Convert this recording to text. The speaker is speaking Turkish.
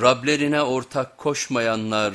Rablerine ortak koşmayanlar